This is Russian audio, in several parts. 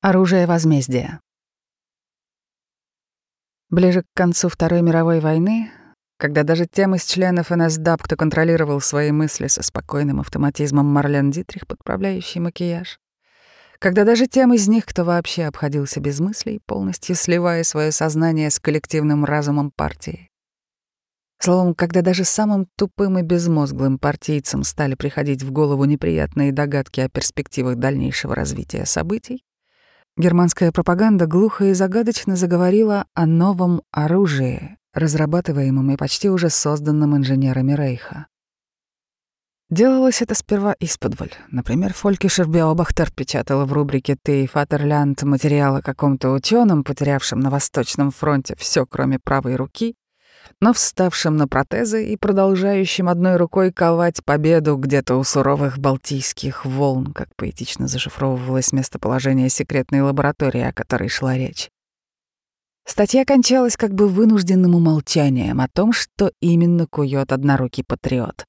Оружие возмездия. Ближе к концу Второй мировой войны, когда даже тем из членов НСДАП, кто контролировал свои мысли со спокойным автоматизмом Марлен Дитрих, подправляющий макияж, когда даже тем из них, кто вообще обходился без мыслей, полностью сливая свое сознание с коллективным разумом партии. Словом, когда даже самым тупым и безмозглым партийцам стали приходить в голову неприятные догадки о перспективах дальнейшего развития событий, Германская пропаганда глухо и загадочно заговорила о новом оружии, разрабатываемом и почти уже созданном инженерами Рейха. Делалось это сперва исподволь. Например, Фолькишер Биобахтер печатала в рубрике «Ты и Фатерлянд» материал о каком-то ученом, потерявшем на Восточном фронте все, кроме правой руки, но вставшим на протезы и продолжающим одной рукой ковать победу где-то у суровых балтийских волн, как поэтично зашифровывалось местоположение секретной лаборатории, о которой шла речь. Статья кончалась как бы вынужденным умолчанием о том, что именно кует однорукий патриот.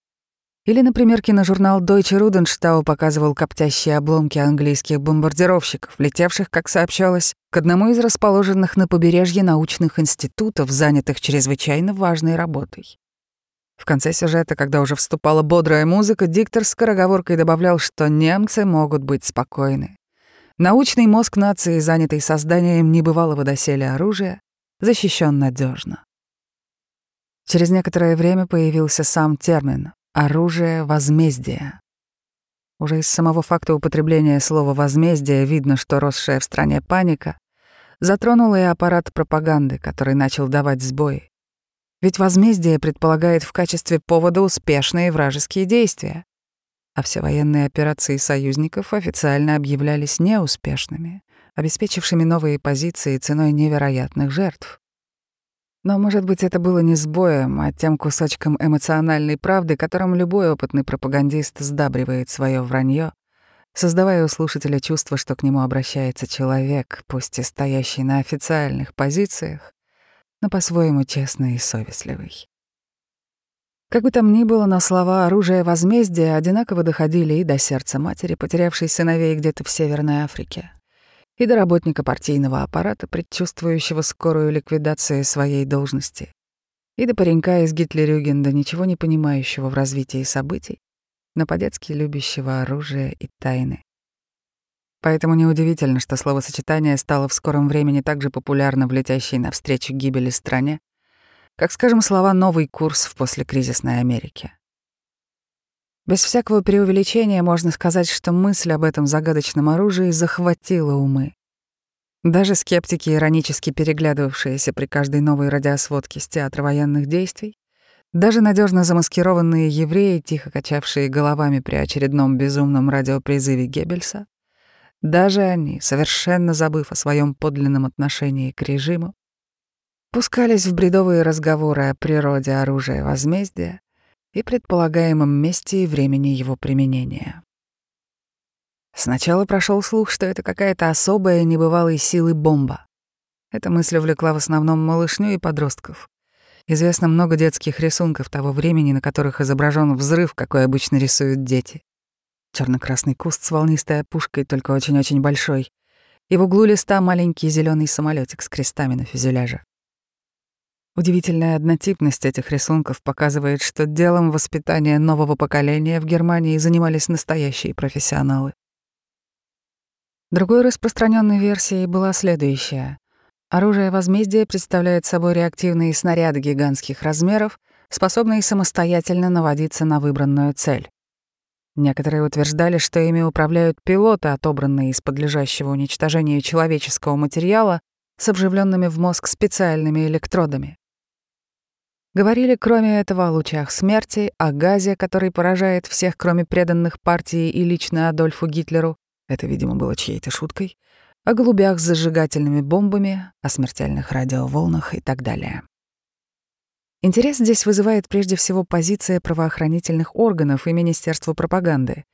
Или, например, киножурнал Deutsche Rudenstau показывал коптящие обломки английских бомбардировщиков, летевших, как сообщалось, к одному из расположенных на побережье научных институтов, занятых чрезвычайно важной работой. В конце сюжета, когда уже вступала бодрая музыка, диктор с скороговоркой добавлял, что немцы могут быть спокойны. Научный мозг нации, занятый созданием небывалого доселе оружия, защищен надежно. Через некоторое время появился сам термин Оружие возмездия. Уже из самого факта употребления слова «возмездие» видно, что росшая в стране паника затронула и аппарат пропаганды, который начал давать сбои. Ведь возмездие предполагает в качестве повода успешные вражеские действия, а все военные операции союзников официально объявлялись неуспешными, обеспечившими новые позиции ценой невероятных жертв. Но, может быть, это было не сбоем, а тем кусочком эмоциональной правды, которым любой опытный пропагандист сдабривает свое вранье, создавая у слушателя чувство, что к нему обращается человек, пусть и стоящий на официальных позициях, но по-своему честный и совестливый. Как бы там ни было, но слова «оружие возмездия» одинаково доходили и до сердца матери, потерявшей сыновей где-то в Северной Африке и до работника партийного аппарата, предчувствующего скорую ликвидацию своей должности, и до паренька из Гитлерюгенда, ничего не понимающего в развитии событий, но по-детски любящего оружие и тайны. Поэтому неудивительно, что словосочетание стало в скором времени так же популярно в летящей навстречу гибели стране, как, скажем, слова «новый курс» в послекризисной Америке. Без всякого преувеличения можно сказать, что мысль об этом загадочном оружии захватила умы. Даже скептики, иронически переглядывавшиеся при каждой новой радиосводке с театра военных действий, даже надежно замаскированные евреи, тихо качавшие головами при очередном безумном радиопризыве Геббельса, даже они, совершенно забыв о своем подлинном отношении к режиму, пускались в бредовые разговоры о природе оружия возмездия, и предполагаемом месте и времени его применения. Сначала прошел слух, что это какая-то особая небывалой силы бомба. Эта мысль увлекла в основном малышню и подростков. Известно много детских рисунков того времени, на которых изображен взрыв, какой обычно рисуют дети. Черно-красный куст с волнистой опушкой, только очень-очень большой, и в углу листа маленький зеленый самолетик с крестами на фюзеляже. Удивительная однотипность этих рисунков показывает, что делом воспитания нового поколения в Германии занимались настоящие профессионалы. Другой распространенной версией была следующая. Оружие возмездия представляет собой реактивные снаряды гигантских размеров, способные самостоятельно наводиться на выбранную цель. Некоторые утверждали, что ими управляют пилоты, отобранные из подлежащего уничтожению человеческого материала с обживленными в мозг специальными электродами. Говорили, кроме этого, о лучах смерти, о газе, который поражает всех, кроме преданных партии и лично Адольфу Гитлеру. Это, видимо, было чьей-то шуткой. О голубях с зажигательными бомбами, о смертельных радиоволнах и так далее. Интерес здесь вызывает прежде всего позиция правоохранительных органов и Министерства пропаганды.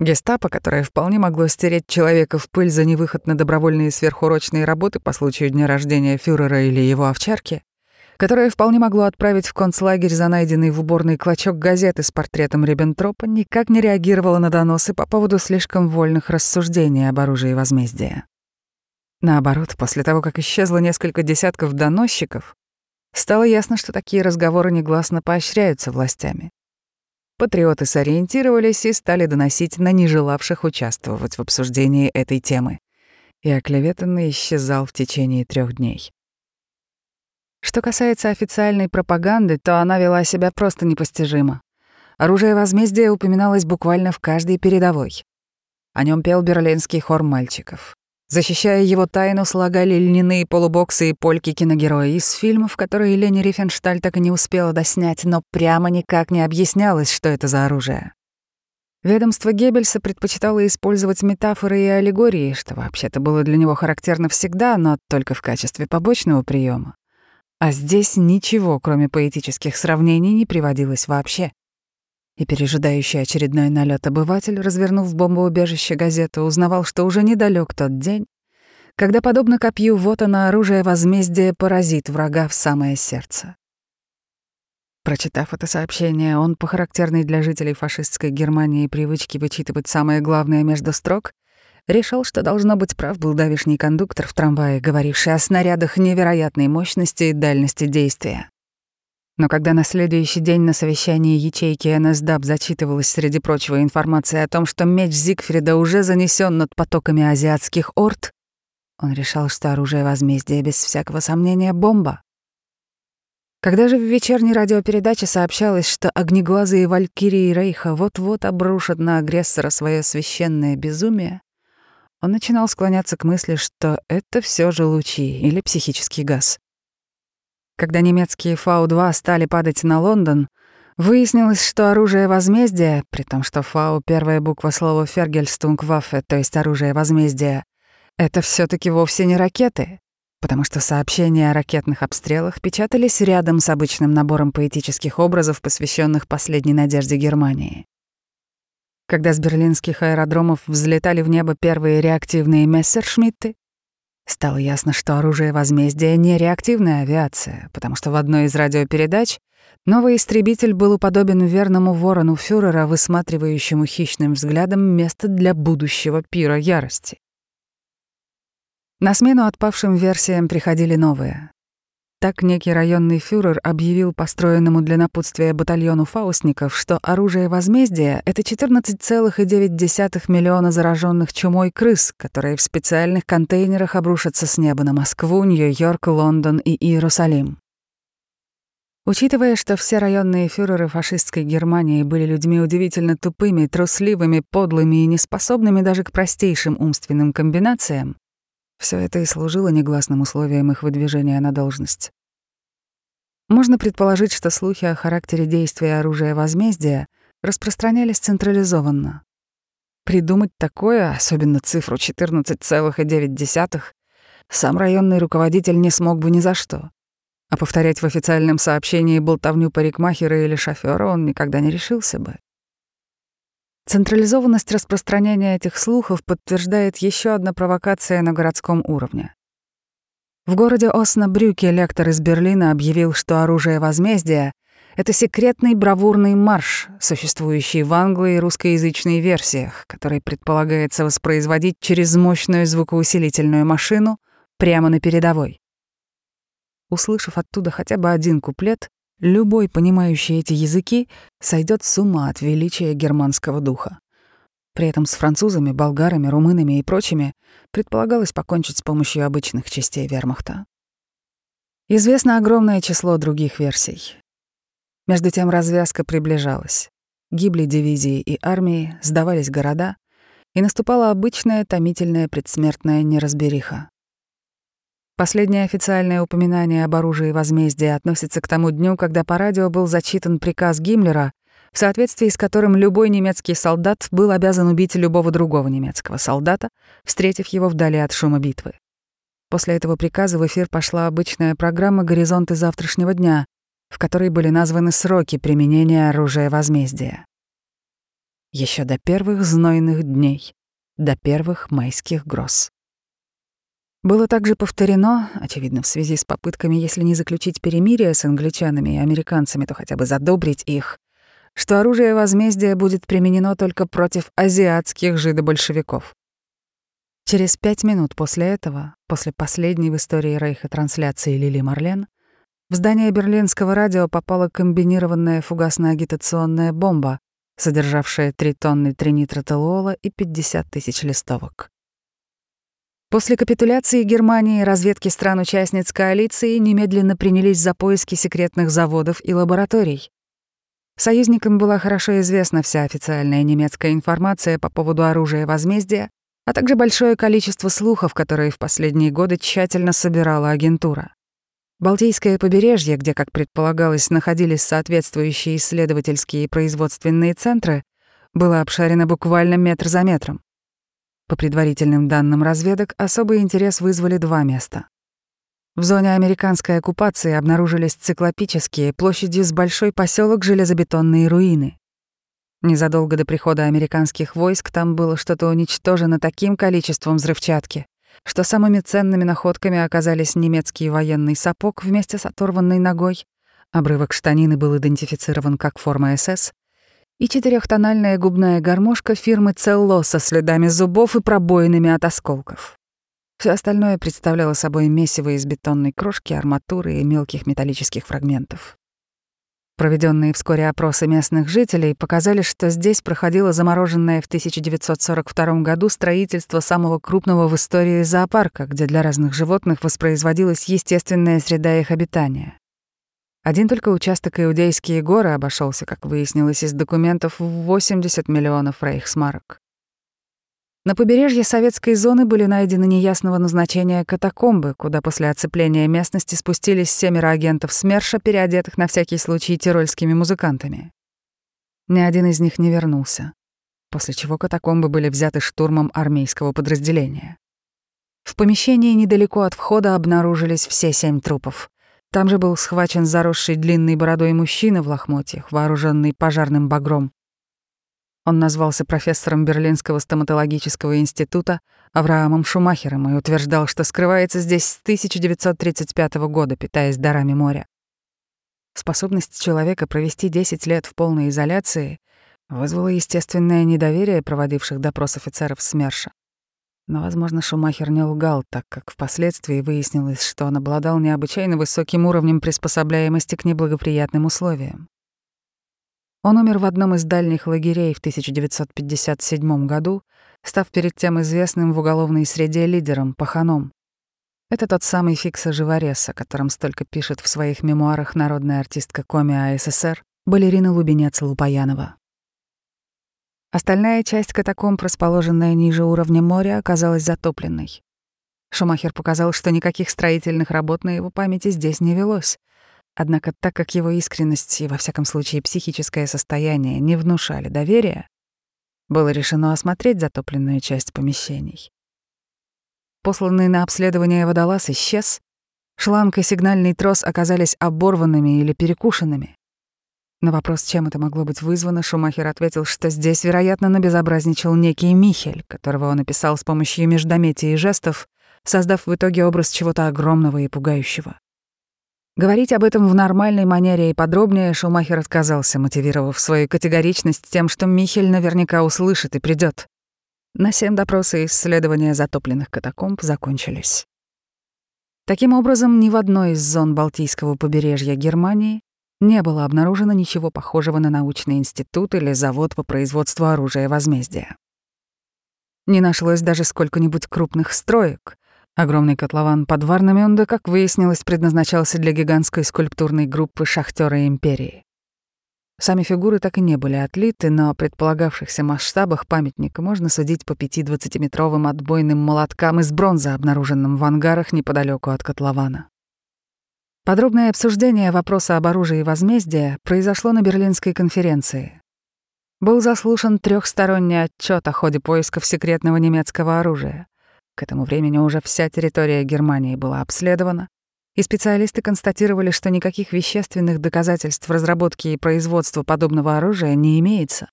Гестапо, которое вполне могло стереть человека в пыль за невыход на добровольные сверхурочные работы по случаю дня рождения фюрера или его овчарки, которое вполне могло отправить в концлагерь за найденный в уборной клочок газеты с портретом Риббентропа, никак не реагировало на доносы по поводу слишком вольных рассуждений об оружии возмездия. Наоборот, после того, как исчезло несколько десятков доносчиков, стало ясно, что такие разговоры негласно поощряются властями. Патриоты сориентировались и стали доносить на нежелавших участвовать в обсуждении этой темы. И оклеветанный исчезал в течение трех дней. Что касается официальной пропаганды, то она вела себя просто непостижимо. Оружие возмездия упоминалось буквально в каждой передовой. О нем пел берлинский хор мальчиков. Защищая его тайну, слагали льняные полубоксы и польки киногерои из фильмов, которые Лени Рифеншталь так и не успела доснять, но прямо никак не объяснялось, что это за оружие. Ведомство Геббельса предпочитало использовать метафоры и аллегории, что вообще-то было для него характерно всегда, но только в качестве побочного приема. А здесь ничего, кроме поэтических сравнений, не приводилось вообще. И пережидающий очередной налет обыватель, развернув в бомбоубежище газету, узнавал, что уже недалек тот день, когда, подобно копью, вот оно оружие возмездия поразит врага в самое сердце. Прочитав это сообщение, он, по характерной для жителей фашистской Германии привычке вычитывать самое главное между строк, решил, что должно быть прав был давишний кондуктор в трамвае, говоривший о снарядах невероятной мощности и дальности действия. Но когда на следующий день на совещании ячейки НСДАП зачитывалась среди прочего информация о том, что меч Зигфрида уже занесен над потоками азиатских орд, он решал, что оружие возмездия без всякого сомнения бомба. Когда же в вечерней радиопередаче сообщалось, что огнеглазые валькирии Рейха вот-вот обрушат на агрессора свое священное безумие, он начинал склоняться к мысли, что это все же лучи или психический газ. Когда немецкие Фау-2 стали падать на Лондон, выяснилось, что оружие возмездия, при том, что Фау — первая буква слова «фергельстунгваффе», то есть оружие возмездия, это все таки вовсе не ракеты, потому что сообщения о ракетных обстрелах печатались рядом с обычным набором поэтических образов, посвященных последней надежде Германии. Когда с берлинских аэродромов взлетали в небо первые реактивные мессершмитты, стало ясно, что оружие возмездия — не реактивная авиация, потому что в одной из радиопередач новый истребитель был уподобен верному ворону фюрера, высматривающему хищным взглядом место для будущего пира ярости. На смену отпавшим версиям приходили новые. Так некий районный фюрер объявил построенному для напутствия батальону фаустников, что оружие возмездия — это 14,9 миллиона зараженных чумой крыс, которые в специальных контейнерах обрушатся с неба на Москву, Нью-Йорк, Лондон и Иерусалим. Учитывая, что все районные фюреры фашистской Германии были людьми удивительно тупыми, трусливыми, подлыми и неспособными даже к простейшим умственным комбинациям, все это и служило негласным условием их выдвижения на должность. Можно предположить, что слухи о характере действия оружия возмездия распространялись централизованно. Придумать такое, особенно цифру 14,9, сам районный руководитель не смог бы ни за что. А повторять в официальном сообщении болтовню парикмахера или шофера он никогда не решился бы. Централизованность распространения этих слухов подтверждает еще одна провокация на городском уровне. В городе Оснабрюке лектор из Берлина объявил, что оружие возмездия — это секретный бравурный марш, существующий в англо- и русскоязычной версиях, который предполагается воспроизводить через мощную звукоусилительную машину прямо на передовой. Услышав оттуда хотя бы один куплет, Любой, понимающий эти языки, сойдет с ума от величия германского духа. При этом с французами, болгарами, румынами и прочими предполагалось покончить с помощью обычных частей вермахта. Известно огромное число других версий. Между тем развязка приближалась. Гибли дивизии и армии, сдавались города, и наступала обычная томительная предсмертная неразбериха. Последнее официальное упоминание об оружии возмездия относится к тому дню, когда по радио был зачитан приказ Гиммлера, в соответствии с которым любой немецкий солдат был обязан убить любого другого немецкого солдата, встретив его вдали от шума битвы. После этого приказа в эфир пошла обычная программа «Горизонты завтрашнего дня», в которой были названы сроки применения оружия возмездия. Еще до первых знойных дней, до первых майских гроз. Было также повторено, очевидно, в связи с попытками, если не заключить перемирие с англичанами и американцами, то хотя бы задобрить их, что оружие возмездия будет применено только против азиатских жидобольшевиков. Через пять минут после этого, после последней в истории Рейха трансляции Лили Марлен, в здание берлинского радио попала комбинированная фугасно-агитационная бомба, содержавшая 3 тонны тринитротолуола и 50 тысяч листовок. После капитуляции Германии разведки стран-участниц коалиции немедленно принялись за поиски секретных заводов и лабораторий. Союзникам была хорошо известна вся официальная немецкая информация по поводу оружия возмездия, а также большое количество слухов, которые в последние годы тщательно собирала агентура. Балтийское побережье, где, как предполагалось, находились соответствующие исследовательские и производственные центры, было обшарено буквально метр за метром. По предварительным данным разведок, особый интерес вызвали два места. В зоне американской оккупации обнаружились циклопические площадью с большой поселок железобетонные руины. Незадолго до прихода американских войск там было что-то уничтожено таким количеством взрывчатки, что самыми ценными находками оказались немецкий военный сапог вместе с оторванной ногой, обрывок штанины был идентифицирован как форма СС, и четырехтональная губная гармошка фирмы Целло со следами зубов и пробоинами от осколков. Все остальное представляло собой месиво из бетонной крошки, арматуры и мелких металлических фрагментов. Проведенные вскоре опросы местных жителей показали, что здесь проходило замороженное в 1942 году строительство самого крупного в истории зоопарка, где для разных животных воспроизводилась естественная среда их обитания. Один только участок Иудейские горы обошелся, как выяснилось из документов, в 80 миллионов рейхсмарок. На побережье советской зоны были найдены неясного назначения катакомбы, куда после оцепления местности спустились семеро агентов СМЕРШа, переодетых на всякий случай тирольскими музыкантами. Ни один из них не вернулся, после чего катакомбы были взяты штурмом армейского подразделения. В помещении недалеко от входа обнаружились все семь трупов. Там же был схвачен заросший длинной бородой мужчина в лохмотьях, вооруженный пожарным багром, он назвался профессором Берлинского стоматологического института Авраамом Шумахером и утверждал, что скрывается здесь с 1935 года, питаясь дарами моря. Способность человека провести 10 лет в полной изоляции вызвала естественное недоверие проводивших допрос офицеров СМЕРШа. Но, возможно, Шумахер не лгал, так как впоследствии выяснилось, что он обладал необычайно высоким уровнем приспособляемости к неблагоприятным условиям. Он умер в одном из дальних лагерей в 1957 году, став перед тем известным в уголовной среде лидером, паханом. Это тот самый Фикса Живорез, о котором столько пишет в своих мемуарах народная артистка Коми АССР, балерина Лубенец Лупаянова. Остальная часть катакомб, расположенная ниже уровня моря, оказалась затопленной. Шумахер показал, что никаких строительных работ на его памяти здесь не велось — Однако так как его искренность и, во всяком случае, психическое состояние не внушали доверия, было решено осмотреть затопленную часть помещений. Посланный на обследование водолаз исчез, шланг и сигнальный трос оказались оборванными или перекушенными. На вопрос, чем это могло быть вызвано, Шумахер ответил, что здесь, вероятно, набезобразничал некий Михель, которого он описал с помощью междометий и жестов, создав в итоге образ чего-то огромного и пугающего. Говорить об этом в нормальной манере и подробнее Шумахер отказался, мотивировав свою категоричность тем, что Михель наверняка услышит и придет. На семь допросы и исследования затопленных катакомб закончились. Таким образом, ни в одной из зон Балтийского побережья Германии не было обнаружено ничего похожего на научный институт или завод по производству оружия возмездия. Не нашлось даже сколько-нибудь крупных строек, Огромный котлован под Варнамюнде, как выяснилось, предназначался для гигантской скульптурной группы шахтёра империи. Сами фигуры так и не были отлиты, но о предполагавшихся масштабах памятника можно судить по пяти двадцатиметровым отбойным молоткам из бронзы, обнаруженным в ангарах неподалеку от котлована. Подробное обсуждение вопроса об оружии возмездия произошло на Берлинской конференции. Был заслушан трехсторонний отчет о ходе поисков секретного немецкого оружия. К этому времени уже вся территория Германии была обследована, и специалисты констатировали, что никаких вещественных доказательств разработки и производства подобного оружия не имеется.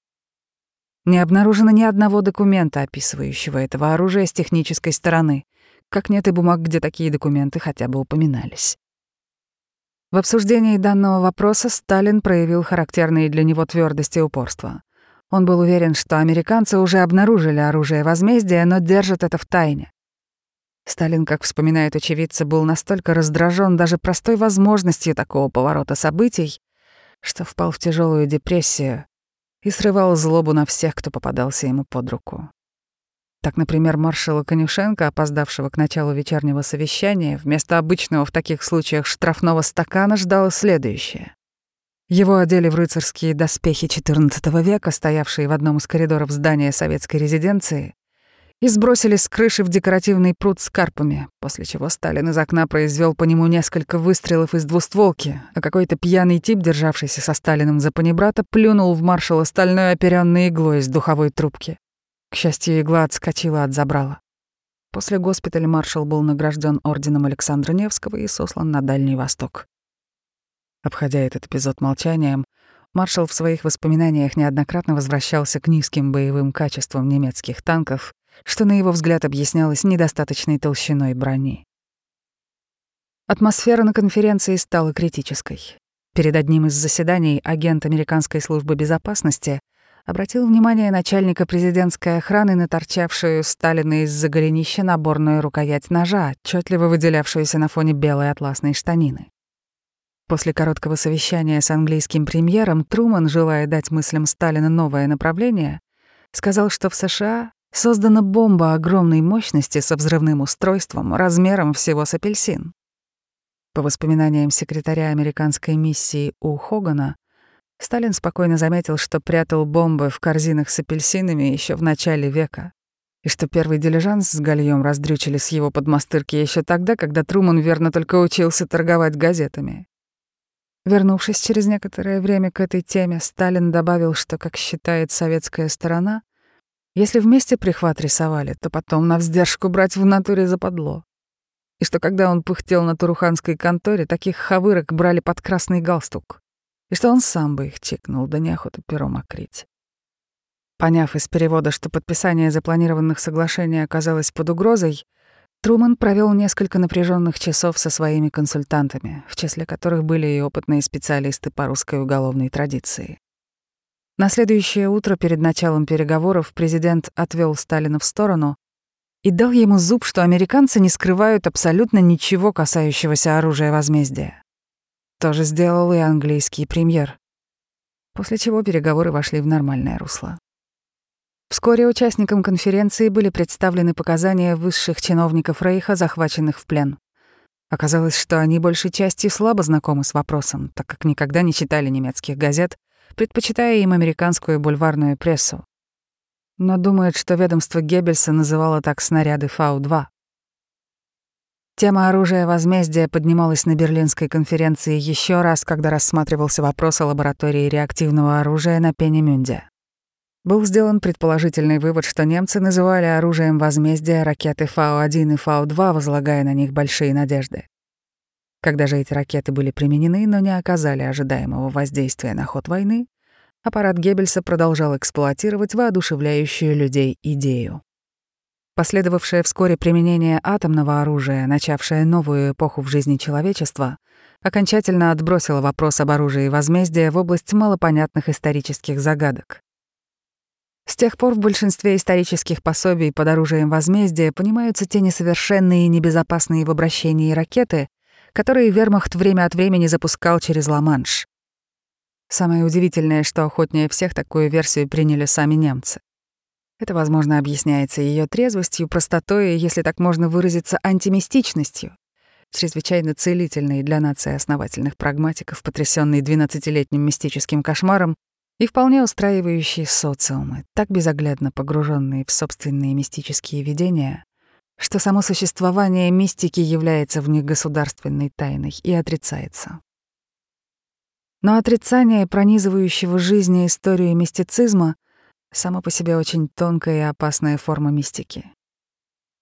Не обнаружено ни одного документа, описывающего этого оружия с технической стороны, как нет и бумаг, где такие документы хотя бы упоминались. В обсуждении данного вопроса Сталин проявил характерные для него твердость и упорство. Он был уверен, что американцы уже обнаружили оружие возмездия, но держат это в тайне. Сталин, как вспоминает очевидцы, был настолько раздражен даже простой возможностью такого поворота событий, что впал в тяжелую депрессию и срывал злобу на всех, кто попадался ему под руку. Так, например, маршала Конюшенко, опоздавшего к началу вечернего совещания, вместо обычного в таких случаях штрафного стакана ждало следующее. Его одели в рыцарские доспехи XIV века, стоявшие в одном из коридоров здания советской резиденции, и сбросили с крыши в декоративный пруд с карпами, после чего Сталин из окна произвел по нему несколько выстрелов из двустволки, а какой-то пьяный тип, державшийся со Сталиным за панибрата, плюнул в маршала стальной оперённой иглой из духовой трубки. К счастью, игла отскочила от забрала. После госпиталя маршал был награжден орденом Александра Невского и сослан на Дальний Восток. Обходя этот эпизод молчанием, маршал в своих воспоминаниях неоднократно возвращался к низким боевым качествам немецких танков, что, на его взгляд, объяснялось недостаточной толщиной брони. Атмосфера на конференции стала критической. Перед одним из заседаний агент американской службы безопасности обратил внимание начальника президентской охраны на торчавшую Сталина из-за голенища наборную рукоять ножа, отчетливо выделявшуюся на фоне белой атласной штанины. После короткого совещания с английским премьером Труман, желая дать мыслям Сталина новое направление, сказал, что в США создана бомба огромной мощности со взрывным устройством размером всего с апельсин. По воспоминаниям секретаря американской миссии У. Хогана, Сталин спокойно заметил, что прятал бомбы в корзинах с апельсинами еще в начале века, и что первый дилижанс с гальем раздрючили с его подмастырки еще тогда, когда Труман верно только учился торговать газетами. Вернувшись через некоторое время к этой теме, Сталин добавил, что, как считает советская сторона, если вместе прихват рисовали, то потом на вздержку брать в натуре западло. И что когда он пыхтел на туруханской конторе, таких хавырок брали под красный галстук и что он сам бы их чекнул, да неохота пером окрить. Поняв из перевода, что подписание запланированных соглашений оказалось под угрозой, Труман провел несколько напряженных часов со своими консультантами, в числе которых были и опытные специалисты по русской уголовной традиции. На следующее утро перед началом переговоров президент отвел Сталина в сторону и дал ему зуб, что американцы не скрывают абсолютно ничего, касающегося оружия возмездия. То же сделал и английский премьер. После чего переговоры вошли в нормальное русло. Вскоре участникам конференции были представлены показания высших чиновников Рейха, захваченных в плен. Оказалось, что они большей частью слабо знакомы с вопросом, так как никогда не читали немецких газет, предпочитая им американскую бульварную прессу. Но думают, что ведомство Геббельса называло так снаряды Фау-2. Тема оружия возмездия поднималась на Берлинской конференции еще раз, когда рассматривался вопрос о лаборатории реактивного оружия на Пенемюнде. Был сделан предположительный вывод, что немцы называли оружием возмездия ракеты Фау-1 и Фау-2, возлагая на них большие надежды. Когда же эти ракеты были применены, но не оказали ожидаемого воздействия на ход войны, аппарат Геббельса продолжал эксплуатировать воодушевляющую людей идею. Последовавшее вскоре применение атомного оружия, начавшее новую эпоху в жизни человечества, окончательно отбросило вопрос об оружии возмездия в область малопонятных исторических загадок. С тех пор в большинстве исторических пособий под оружием возмездия понимаются те несовершенные и небезопасные в обращении ракеты, которые вермахт время от времени запускал через Ла-Манш. Самое удивительное, что охотнее всех такую версию приняли сами немцы. Это, возможно, объясняется ее трезвостью, простотой если так можно выразиться, антимистичностью, чрезвычайно целительной для нации основательных прагматиков, потрясенной двенадцатилетним мистическим кошмаром, и вполне устраивающие социумы, так безоглядно погруженные в собственные мистические видения, что само существование мистики является в них государственной тайной и отрицается. Но отрицание пронизывающего жизни историю мистицизма — само по себе очень тонкая и опасная форма мистики.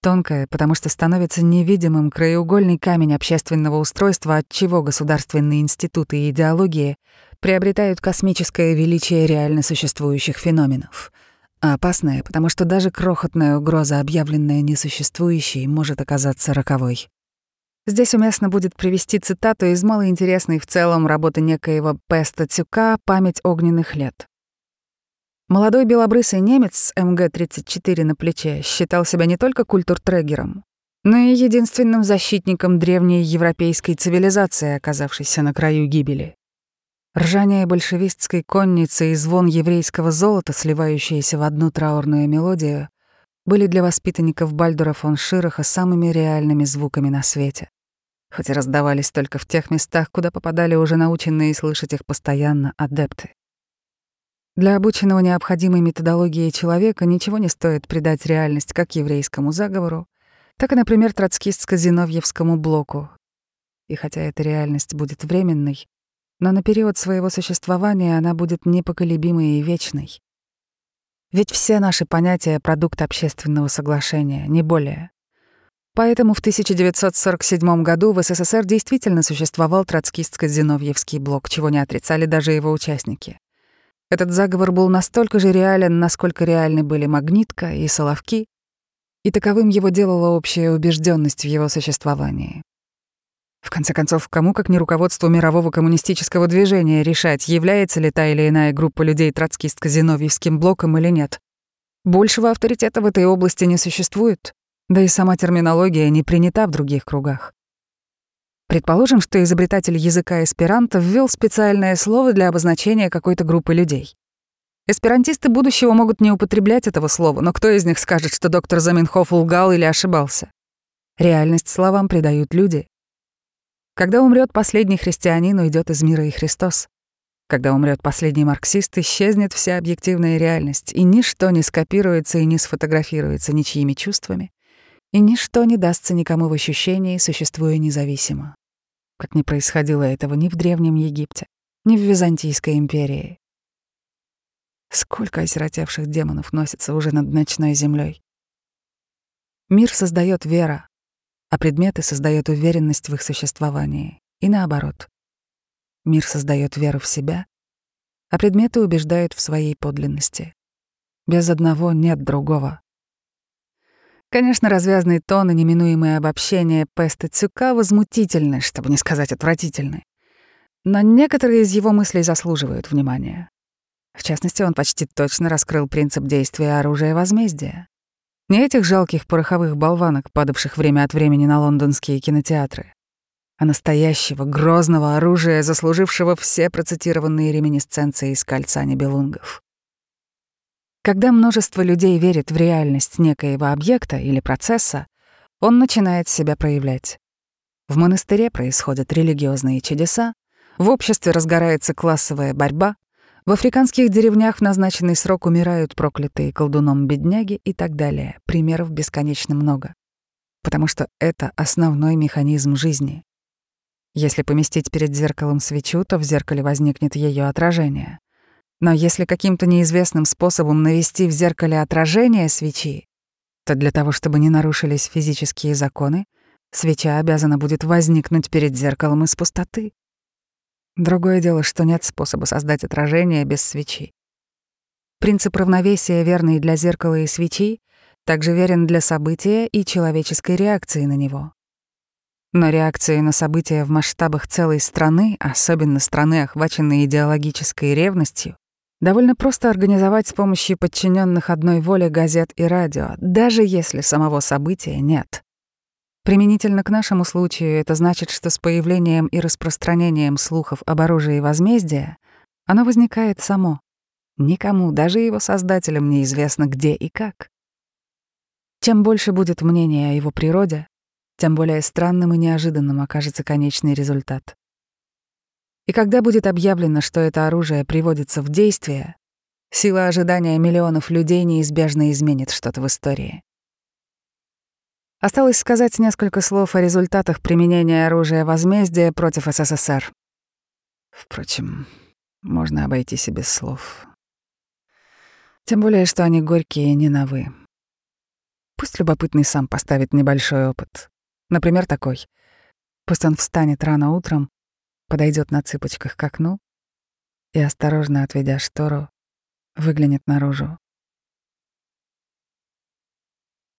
Тонкая, потому что становится невидимым краеугольный камень общественного устройства, от чего государственные институты и идеологии приобретают космическое величие реально существующих феноменов. А опасная, потому что даже крохотная угроза, объявленная несуществующей, может оказаться роковой. Здесь уместно будет привести цитату из малоинтересной в целом работы некоего Песта Цюка «Память огненных лет». Молодой белобрысый немец с МГ-34 на плече считал себя не только культуртрегером, но и единственным защитником древней европейской цивилизации, оказавшейся на краю гибели. Ржание большевистской конницы и звон еврейского золота, сливающиеся в одну траурную мелодию, были для воспитанников Бальдура фон Шираха самыми реальными звуками на свете, хоть и раздавались только в тех местах, куда попадали уже наученные слышать их постоянно адепты. Для обученного необходимой методологии человека ничего не стоит придать реальность как еврейскому заговору, так и, например, троцкистско-зиновьевскому блоку. И хотя эта реальность будет временной, но на период своего существования она будет непоколебимой и вечной. Ведь все наши понятия — продукт общественного соглашения, не более. Поэтому в 1947 году в СССР действительно существовал троцкистско-зиновьевский блок, чего не отрицали даже его участники. Этот заговор был настолько же реален, насколько реальны были Магнитка и Соловки, и таковым его делала общая убежденность в его существовании. В конце концов, кому, как не руководству мирового коммунистического движения, решать, является ли та или иная группа людей троцкистско-зиновьевским блоком или нет? Большего авторитета в этой области не существует, да и сама терминология не принята в других кругах. Предположим, что изобретатель языка эсперанто ввел специальное слово для обозначения какой-то группы людей. Эсперантисты будущего могут не употреблять этого слова, но кто из них скажет, что доктор Заменхоф лгал или ошибался? Реальность словам придают люди. Когда умрет последний христианин, уйдет из мира и Христос. Когда умрет последний марксист, исчезнет вся объективная реальность, и ничто не скопируется и не сфотографируется ничьими чувствами, и ничто не дастся никому в ощущении, существуя независимо как не происходило этого ни в Древнем Египте, ни в Византийской империи. Сколько осиротевших демонов носится уже над ночной землей. Мир создает вера, а предметы создают уверенность в их существовании. И наоборот. Мир создает веру в себя, а предметы убеждают в своей подлинности. Без одного нет другого. Конечно, развязный тон и неминуемое обобщение Песта Цюка возмутительны, чтобы не сказать отвратительны. Но некоторые из его мыслей заслуживают внимания. В частности, он почти точно раскрыл принцип действия оружия возмездия. Не этих жалких пороховых болванок, падавших время от времени на лондонские кинотеатры, а настоящего, грозного оружия, заслужившего все процитированные реминисценции из «Кольца небелунгов». Когда множество людей верит в реальность некоего объекта или процесса, он начинает себя проявлять. В монастыре происходят религиозные чудеса, в обществе разгорается классовая борьба, в африканских деревнях в назначенный срок умирают проклятые колдуном бедняги и так далее. Примеров бесконечно много. Потому что это основной механизм жизни. Если поместить перед зеркалом свечу, то в зеркале возникнет ее отражение. Но если каким-то неизвестным способом навести в зеркале отражение свечи, то для того, чтобы не нарушились физические законы, свеча обязана будет возникнуть перед зеркалом из пустоты. Другое дело, что нет способа создать отражение без свечи. Принцип равновесия, верный для зеркала и свечи, также верен для события и человеческой реакции на него. Но реакции на события в масштабах целой страны, особенно страны, охваченной идеологической ревностью, Довольно просто организовать с помощью подчиненных одной воле газет и радио, даже если самого события нет. Применительно к нашему случаю это значит, что с появлением и распространением слухов об оружии возмездия оно возникает само. Никому, даже его создателям, неизвестно где и как. Чем больше будет мнения о его природе, тем более странным и неожиданным окажется конечный результат. И когда будет объявлено, что это оружие приводится в действие, сила ожидания миллионов людей неизбежно изменит что-то в истории. Осталось сказать несколько слов о результатах применения оружия возмездия против СССР. Впрочем, можно обойтись и без слов. Тем более, что они горькие не на «вы». Пусть любопытный сам поставит небольшой опыт. Например, такой. Пусть он встанет рано утром, подойдет на цыпочках к окну и, осторожно отведя штору, выглянет наружу.